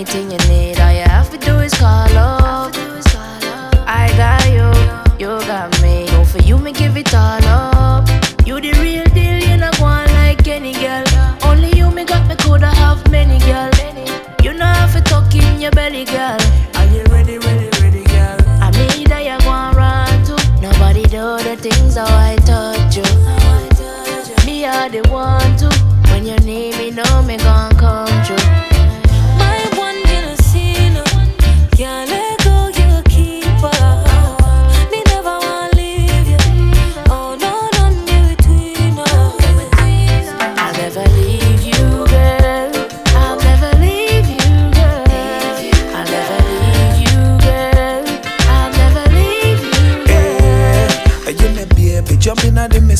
anything you need. All you have to do is call up. I got you, you got me. Know for you, me give it all up. You the real deal, you not one like any girl. Only you me got me coulda have many girl. You know have to talk in your belly, girl. Are you ready, ready, ready, girl? I mean that you go and run to. Nobody do the things how I touch you. Me are the one.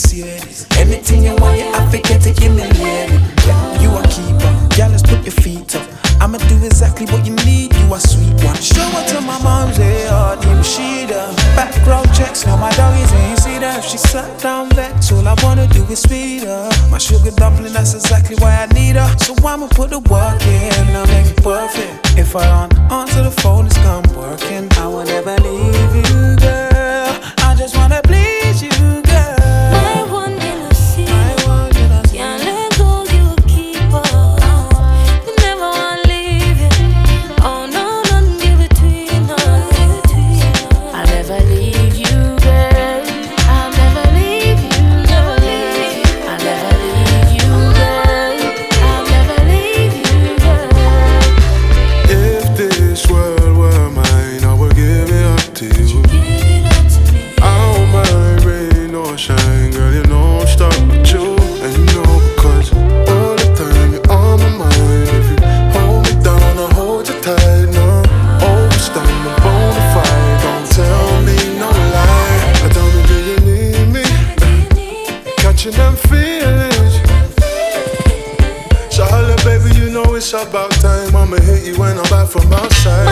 Mercedes. Anything you want, you have to get it in the lady. You a keeper. Yeah, let's put your feet up. I'ma do exactly what you need, you a sweet one. Show it to my mom's, yeah, oh, she the background checks, now my doggies ain't see that. If she sat down vex, all I wanna do is feed her. My sugar dumpling, that's exactly why I need her. So I'ma put the work And I'm feeling. Shahala, baby, you know it's about time. I'ma hit you when I'm back from outside.